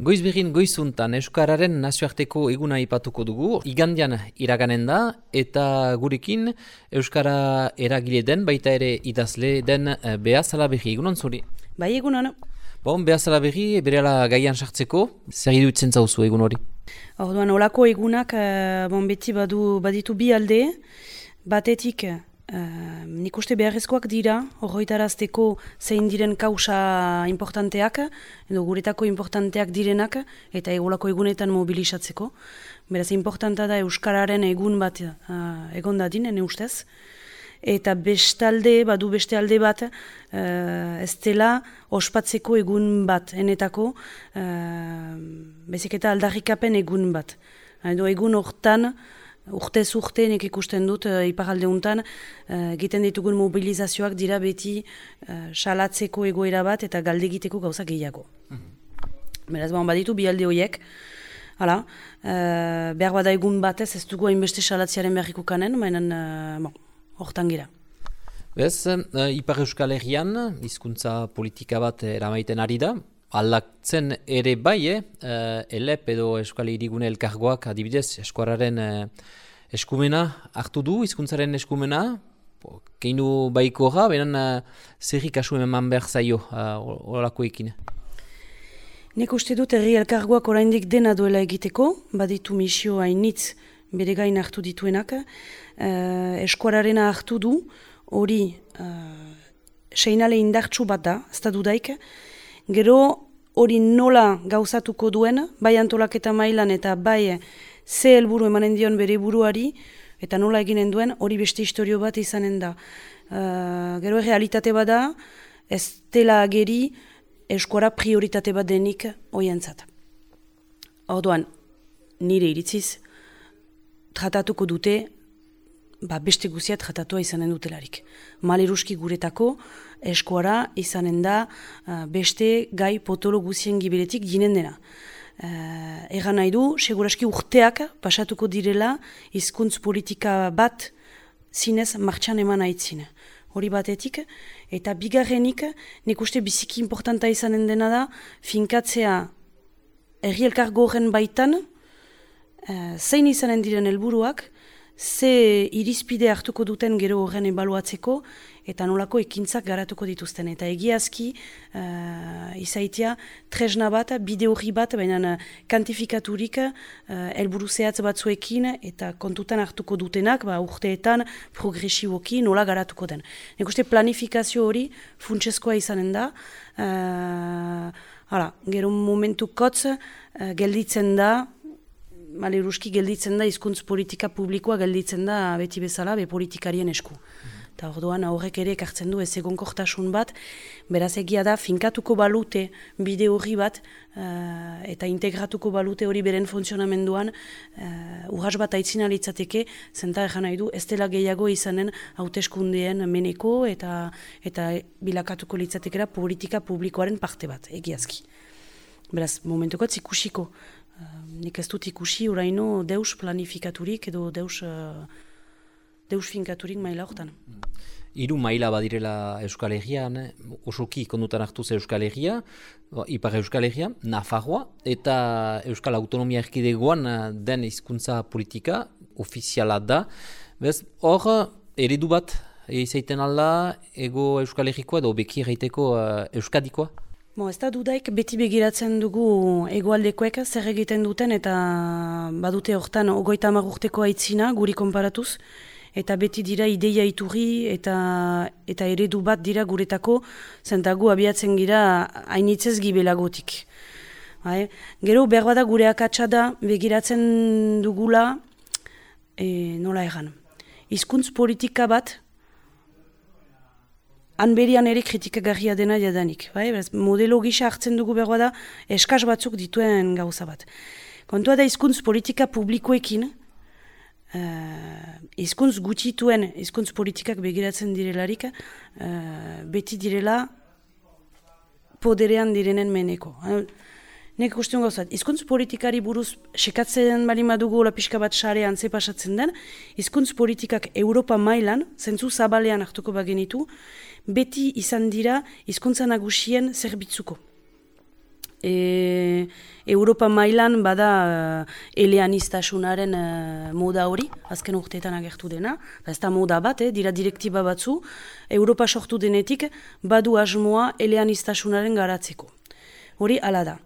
Goizbegin goizuntan Euskararen nazioarteko eguna ipatuko dugu, igandian iraganen da, eta gurekin Euskara eragile den, baita ere idazle den uh, Bea Zalaberri, egunon zuri? Bai egunon. Bon, Bea Zalaberri, berela gaian sartzeko, zer idutzen zauzu egun hori? Orduan, olako egunak, uh, bon, beti badu, baditu bi alde, batetik Uh, nik uste beharrezkoak dira, horretarazteko zein diren kausa importanteak, edo guretako importanteak direnak, eta egolako egunetan mobilizatzeko. Beraz, importanta da Euskararen egun bat uh, egon dadin, ene ustez. Eta bestalde, badu beste alde bat, uh, ez dela ospatzeko egun bat, enetako, uh, bezik eta aldarrikapen egun bat. Edo egun hortan, urte urte nik ikusten dut uh, iparalde untan uh, egiten ditugun mobilizazioak dira beti uh, salatzeko egoera bat eta galdegiteko gauza gehiago. Mm -hmm. Beraz, bon, baditu bi alde horiek. Hala, uh, behar bada egun batez ez dugu hainbeste salatziaren beharriko kanen, mainan, uh, bon, hortan gira. Bez, uh, Ipar Euskal Herrian, hizkuntza politika bat eramaiten ari da, aldatzen ere bai, eh? Uh, elep edo Euskal Irigune elkargoak adibidez, eskuararen uh, eskumena hartu du, hizkuntzaren eskumena, keinu baiko ga, benen uh, zerrik asu eman behar zaio horako uh, ekin. Nik uste dut herri elkargoak oraindik dena duela egiteko, baditu misio hainitz bere gain hartu dituenak, uh, eskuararena hartu du, hori uh, seinale indartsu bat da, ez da dudaik, Gero hori nola gauzatuko duen, bai antolaketa mailan eta bai ze helburu emanen dion bere buruari, eta nola eginen duen hori beste historio bat izanen da. Uh, gero realitate bada, ez dela ageri eskora prioritate bat denik oientzat. Orduan, nire iritziz, tratatuko dute ba, beste guziat jatatua izanen dutelarik. Maleruski guretako eskuara izanen da uh, beste gai potolo guzien giberetik ginen dena. Uh, egan nahi du, seguraski urteak pasatuko direla hizkuntz politika bat zinez martxan eman aitzine. Hori batetik, eta bigarrenik, nik uste biziki importanta izanen dena da, finkatzea erri elkargo baitan, uh, zein izanen diren helburuak, ze irizpide hartuko duten gero horren ebaluatzeko eta nolako ekintzak garatuko dituzten. Eta egiazki uh, izaitia tresna bat, bide hori bat, baina kantifikaturik uh, elburu zehatz batzuekin eta kontutan hartuko dutenak ba, urteetan progresiboki nola garatuko den. Nik uste planifikazio hori funtsezkoa izanen da. Uh, hala, gero momentu kotz uh, gelditzen da maleruski gelditzen da hizkuntz politika publikoa gelditzen da beti bezala be politikarien esku. Eta mm. orduan aurrek ere ekartzen du ez egonkortasun bat, beraz egia da finkatuko balute bide horri bat uh, eta integratuko balute hori beren funtzionamenduan uh, urras bat aitzina litzateke, zenta egan nahi du ez dela gehiago izanen hauteskundeen meneko eta eta bilakatuko litzatekera politika publikoaren parte bat, egiazki. Beraz, momentuko zikusiko, nik ez dut ikusi uraino deus planifikaturik edo deus, uh, deus finkaturik maila hortan. Hiru maila badirela Euskal Herrian, osoki kondutan hartu ze Euskal Herria, Ipar Euskal Herria, Nafarroa, eta Euskal Autonomia Erkidegoan eh, den hizkuntza politika, ofiziala da. Bez, hor, eredu bat, izaiten alda, ego Euskal Herrikoa edo beki erraiteko uh, Euskadikoa? Bo, ez da dudaik beti begiratzen dugu egoaldekoek zer egiten duten eta badute hortan ogoita amagurteko aitzina guri konparatuz eta beti dira ideia iturri eta, eta eredu bat dira guretako zentagu abiatzen gira hainitzez gibelagotik. Bai? Gero behar bada gure akatsa da begiratzen dugula e, nola egan. Hizkuntz politika bat hanberian ere kritikagarria dena jadanik. Bai? modelo gisa hartzen dugu behar da, eskaz batzuk dituen gauza bat. Kontua da izkuntz politika publikoekin, uh, izkuntz gutituen izkuntz politikak begiratzen direlarik, uh, beti direla poderean direnen meneko. Nek guztion gauzat, izkuntz politikari buruz sekatzen bali madugu hola pixka bat xare antze pasatzen den, izkuntz politikak Europa mailan, zentzu zabalean hartuko bagenitu, beti izan dira hizkuntza nagusien zerbitzuko. e, Europa mailan bada uh, eleanistasunaren uh, moda hori, azken urteetan agertu dena, ez da moda bat, eh, dira direktiba batzu, Europa sortu denetik badu asmoa eleanistasunaren garatzeko. Hori ala da.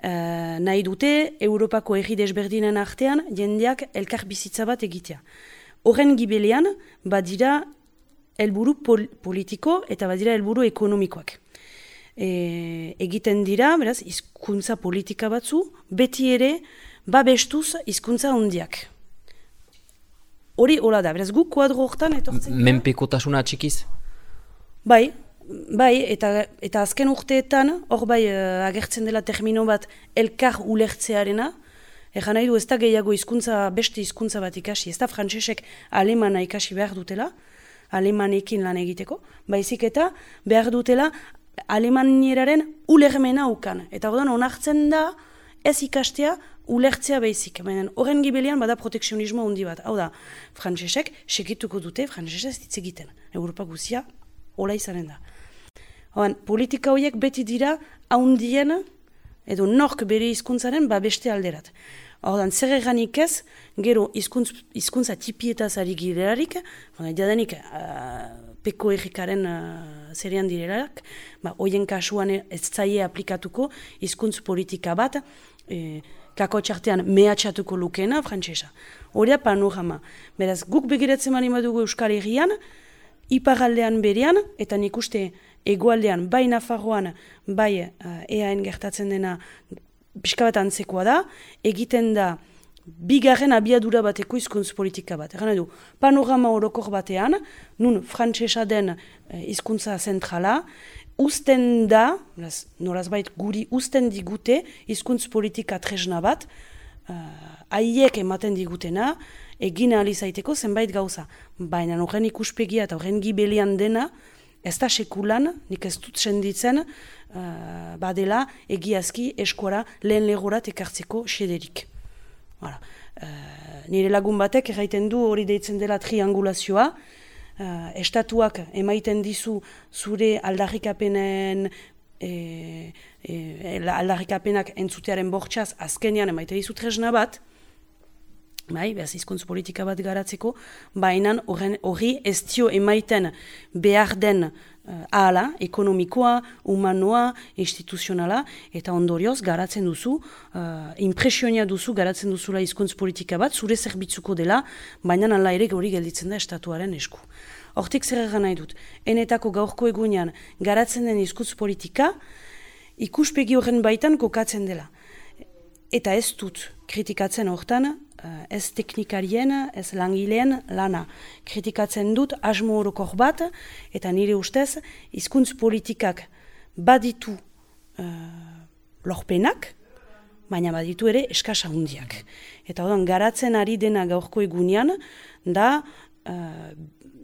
Uh, nahi dute, Europako egi desberdinen artean, jendeak elkar bizitza bat egitea. Horren gibelean, badira helburu pol politiko eta badira helburu ekonomikoak e, egiten dira, beraz, hizkuntza politika batzu, beti ere, babestuz hizkuntza hondiak. Hori hola da, beraz, guk kuadro hortan etortzen. Menpekotasuna txikiz? Bai, bai, eta, eta azken urteetan, hor bai uh, agertzen dela termino bat elkar ulertzearena, Egan nahi du ez da gehiago hizkuntza beste hizkuntza bat ikasi, ez da frantsesek alemana ikasi behar dutela, alemanekin lan egiteko, baizik eta behar dutela alemanieraren ulermena ukan. Eta ordan onartzen da ez ikastea ulertzea behizik. Baina horren gibelian bada proteksionismo handi bat. Hau da, frantzesek sekituko dute frantzesez hitz egiten. Europa guzia hola izanen da. Horan, politika horiek beti dira haundien edo nork bere hizkuntzaren ba beste alderat. Ordan, zer eganik ez, gero hizkuntza tipietaz ari girerarik, jadanik, uh, peko errikaren uh, zerian direlak, ba, oien kasuan ez zaie aplikatuko hizkuntz politika bat, e, kako txartean mehatxatuko lukena, frantzesa. Hori panorama. Beraz, guk begiratzen mani badugu Euskal Herrian, iparaldean berean, eta nik uste egualdean, bai Nafarroan, bai uh, EAN gertatzen dena, pixka bat antzekoa da, egiten da, bigarren abiadura bateko hizkuntz politika bat. Egan edu, panorama orokor batean, nun frantsesa den eh, hizkuntza zentrala, usten da, noraz bait guri usten digute hizkuntz politika tresna bat, uh, ematen digutena, egin alizaiteko zenbait gauza. Baina horren ikuspegia eta horren gibelian dena, ez da sekulan, nik ez dut senditzen, uh, badela egiazki eskuara lehen legorat ekartzeko xederik. Voilà. Uh, nire lagun batek erraiten du hori deitzen dela triangulazioa. Uh, estatuak emaiten dizu zure aldarrikapenen e, e, aldarrikapenak entzutearen bortxaz azkenean emaite dizu tresna bat, bai, behaz izkuntz politika bat garatzeko, baina hori ez dio emaiten behar den uh, ahala, ekonomikoa, humanoa, instituzionala, eta ondorioz garatzen duzu, uh, impresionia duzu garatzen duzula izkuntz politika bat, zure zerbitzuko dela, baina ala ere hori gelditzen da estatuaren esku. Hortik zer egan nahi dut, enetako gaurko egunean garatzen den izkuntz politika, ikuspegi horren baitan kokatzen dela. Eta ez dut kritikatzen hortan, Eh, ez teknikarien, ez langileen lana. Kritikatzen dut asmo horokor bat, eta nire ustez, hizkuntz politikak baditu uh, lorpenak, baina baditu ere eskasa hundiak. Eta odan, garatzen ari dena gaurko egunean, da uh,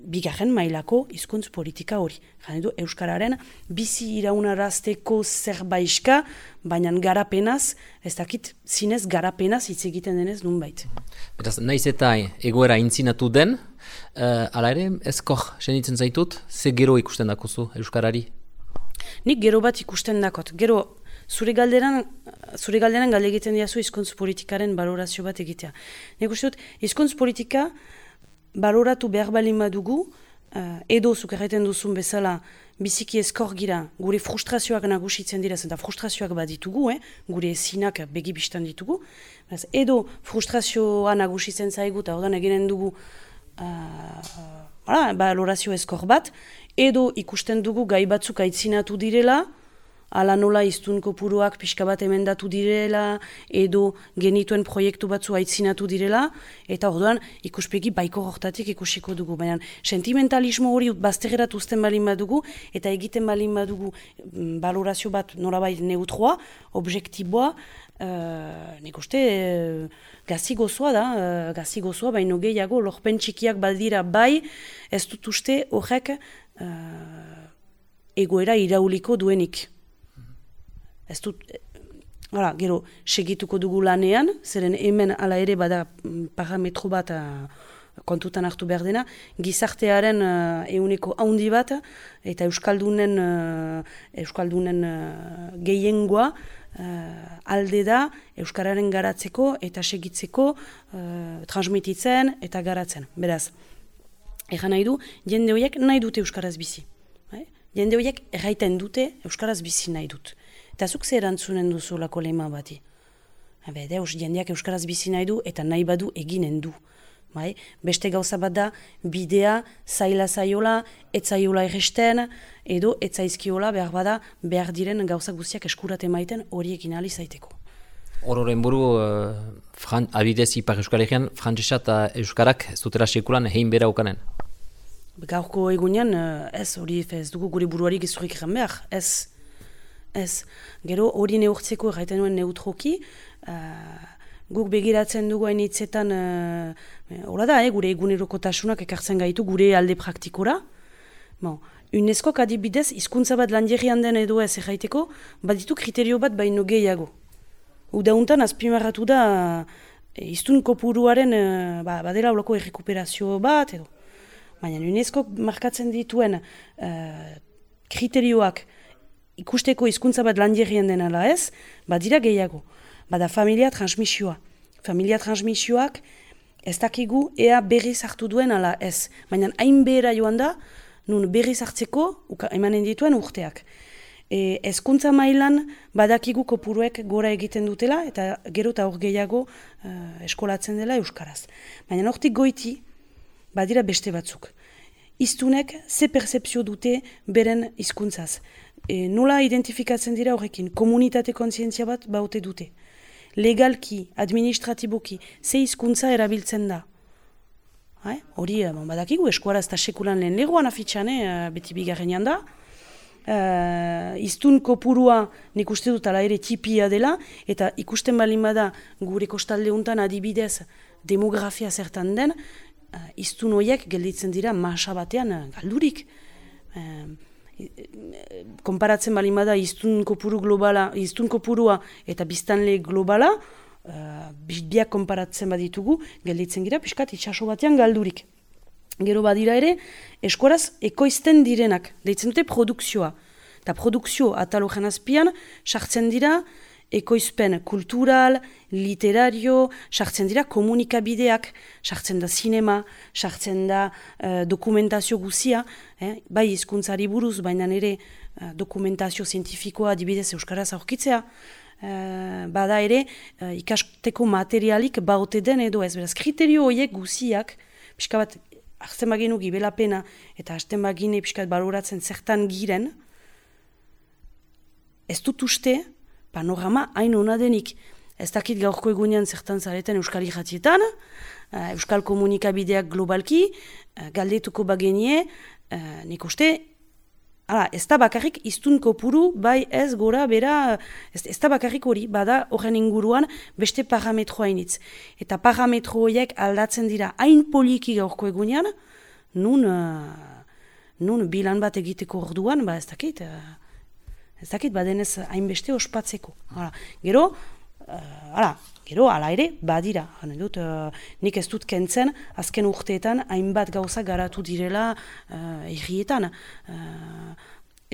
bigarren mailako hizkuntz politika hori. Jane du, Euskararen bizi iraunarazteko zerbaiska, baina garapenaz, ez dakit zinez garapenaz hitz egiten denez nunbait. Beraz, naiz eta egoera intzinatu den, uh, ala ere, ezkor, senitzen zaitut, ze gero ikusten dakozu Euskarari? Nik gero bat ikusten dakot. Gero, zure galderan, zure galderan galde egiten diazu hizkuntz politikaren balorazio bat egitea. Nik uste dut, hizkuntz politika, baloratu behar balin badugu, uh, edo zukerreten duzun bezala biziki eskor gira, gure frustrazioak nagusitzen dira, zenta frustrazioak bat ditugu, eh? gure ezinak begibistan ditugu, Baz, edo frustrazioa nagusitzen zaigu eta ordan eginen dugu uh, balorazio eskor bat, edo ikusten dugu gai batzuk aitzinatu direla, ala nola iztun kopuruak pixka bat emendatu direla, edo genituen proiektu batzu aitzinatu direla, eta orduan ikuspegi baiko hortatik ikusiko dugu. Baina sentimentalismo hori baztegerat usten balin badugu, eta egiten balin badugu mm, balorazio bat norabait neutroa, objektiboa, uh, nik uste uh, gazi gozoa da, uh, gazi gozoa, baino gehiago lorpen txikiak baldira bai, ez dut uste horrek uh, egoera irauliko duenik ez dut, hala, gero, segituko dugu lanean, zeren hemen ala ere bada mm, parametro bat uh, kontutan hartu behar dena, gizartearen uh, euneko haundi bat, eta Euskaldunen, uh, Euskaldunen uh, gehiengoa alde da Euskararen garatzeko eta segitzeko transmititzen eta garatzen. Beraz, egan nahi du, jende horiek nahi dute Euskaraz bizi. Bai? Jende horiek erraiten dute Euskaraz bizi nahi dut. Eta zuk zer erantzunen duzu lako lehema bati. Habe, deus, jendeak Euskaraz bizi nahi du eta nahi badu eginen du. Bai? Beste gauza bat da, bidea, zaila zaiola, etzaiola erresten, edo etzaizkiola behar bada, behar diren gauza guztiak eskurat emaiten horiekin alizaiteko. Hororen buru, uh, abidez ipar euskal frantzesa eta euskarak ez dutera sekulan egin bera ukanen? Gaurko egunean, uh, ez hori ez dugu gure buruari egin behar, ez. Ez, gero hori neurtzeko erraiten nuen neutroki, uh, guk begiratzen dugu hain hitzetan, uh, da, eh, gure egunerokotasunak ekartzen gaitu gure alde praktikora. Bon, UNESCO adibidez, hizkuntza bat landierian den edo ez erraiteko, baditu kriterio bat baino gehiago. Udauntan azpimarratu da, e, iztun kopuruaren e, ba, badela olako errekuperazio bat edo. Baina UNESCO markatzen dituen e, kriterioak ikusteko hizkuntza bat landierian denala ez, badira gehiago bada familia transmisioa. Familia transmisioak ez dakigu ea berri hartu duen ala ez. Baina hain behera joan da, nun berri hartzeko emanen dituen urteak. E, ezkuntza mailan badakigu kopuruek gora egiten dutela eta gero eta hor gehiago uh, eskolatzen dela Euskaraz. Baina hortik goiti badira beste batzuk. Iztunek ze percepzio dute beren hizkuntzaz. E, nola identifikatzen dira horrekin? Komunitate kontzientzia bat baute dute legalki, administratiboki, ze hizkuntza erabiltzen da. Hori, eh, bon, badakigu, eskuara ez da sekulan lehen legoan afitxan, eh, beti bigarrenean da. Uh, iztun kopurua nik uste dut ala ere tipia dela, eta ikusten balin bada gure kostalde untan adibidez demografia zertan den, uh, iztun horiek gelditzen dira masa batean galdurik konparatzen bali bada iztun kopuru globala, iztun kopurua eta biztanle globala, uh, biak konparatzen baditugu, gelditzen gira, piskat itxaso batean galdurik. Gero badira ere, eskoraz ekoizten direnak, deitzen dute produkzioa. Eta produkzio atalogen azpian, sartzen dira, ekoizpen kultural, literario, sartzen dira komunikabideak, sartzen da sinema, sartzen da uh, dokumentazio guzia, eh? bai hizkuntzari buruz, baina ere uh, dokumentazio zientifikoa adibidez Euskaraz aurkitzea, uh, bada ere uh, ikasteko materialik baute den edo ez, beraz, kriterio horiek guziak, pixka bat, hartzen baginu gibelapena, eta hartzen bagine pixka bat baloratzen zertan giren, ez dut uste, panorama hain hona denik. Ez dakit gaurko egunean zertan zareten Euskal Ijatietan, uh, Euskal Komunikabideak globalki, uh, galdetuko bagenie, uh, nik uste, ala, ez da bakarrik iztun kopuru, bai ez gora, bera, ez, ez da bakarrik hori, bada horren inguruan beste parametro hainitz. Eta parametro horiek aldatzen dira hain poliki gaurko egunean, nun, nun bilan bat egiteko orduan, ba ez dakit, ez dakit badenez hainbeste ospatzeko. Hala. Gero, uh, ala, gero, ala ere, badira. Dut, uh, nik ez dut kentzen, azken urteetan hainbat gauza garatu direla uh, irrietan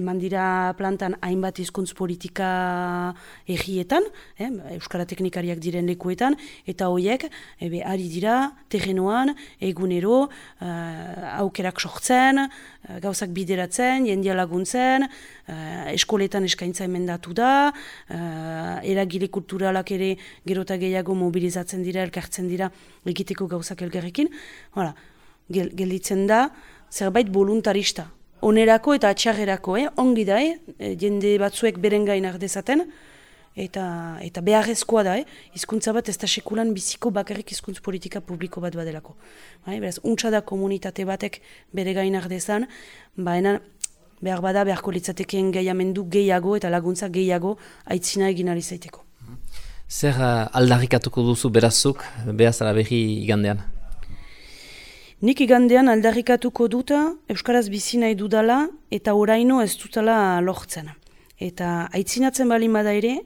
eman dira plantan hainbat hizkuntz politika egietan, eh, Euskara Teknikariak diren lekuetan, eta horiek, ebe, ari dira, terrenoan, egunero, uh, aukerak sortzen, uh, gauzak bideratzen, jendia laguntzen, uh, eskoletan eskaintza emendatu da, uh, eragile kulturalak ere gerota gehiago mobilizatzen dira, elkartzen dira, egiteko gauzak elgarrekin, Hala, gelditzen da, zerbait voluntarista, onerako eta atxarrerako, eh? ongi da, eh? E, jende batzuek beren gain ardezaten, eta, eta beharrezkoa da, eh? izkuntza bat ez da sekulan biziko bakarrik izkuntz politika publiko bat badelako. Bai? Beraz, untsa da komunitate batek bere gain ardezan, baina behar bada beharko litzatekeen gehiamendu gehiago eta laguntza gehiago aitzina egin alizaiteko. Zer uh, aldarrikatuko duzu berazuk, behazara behi igandean? Nik igandean aldarrikatuko duta Euskaraz bizi nahi dudala eta oraino ez dutala lortzen. Eta aitzinatzen bali bada ere,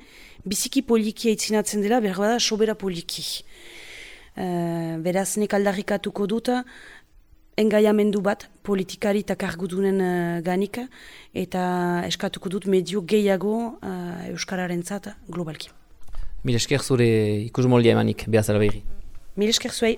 biziki poliki aitzinatzen dela behar bada sobera poliki. Uh, beraz, nik aldarrikatuko dut, engaiamendu bat politikari eta kargudunen uh, ganik, eta eskatuko dut medio gehiago uh, Euskararen zata globalki. Mil esker zure ikus moldia emanik, behaz alabegi. Mil esker zuei.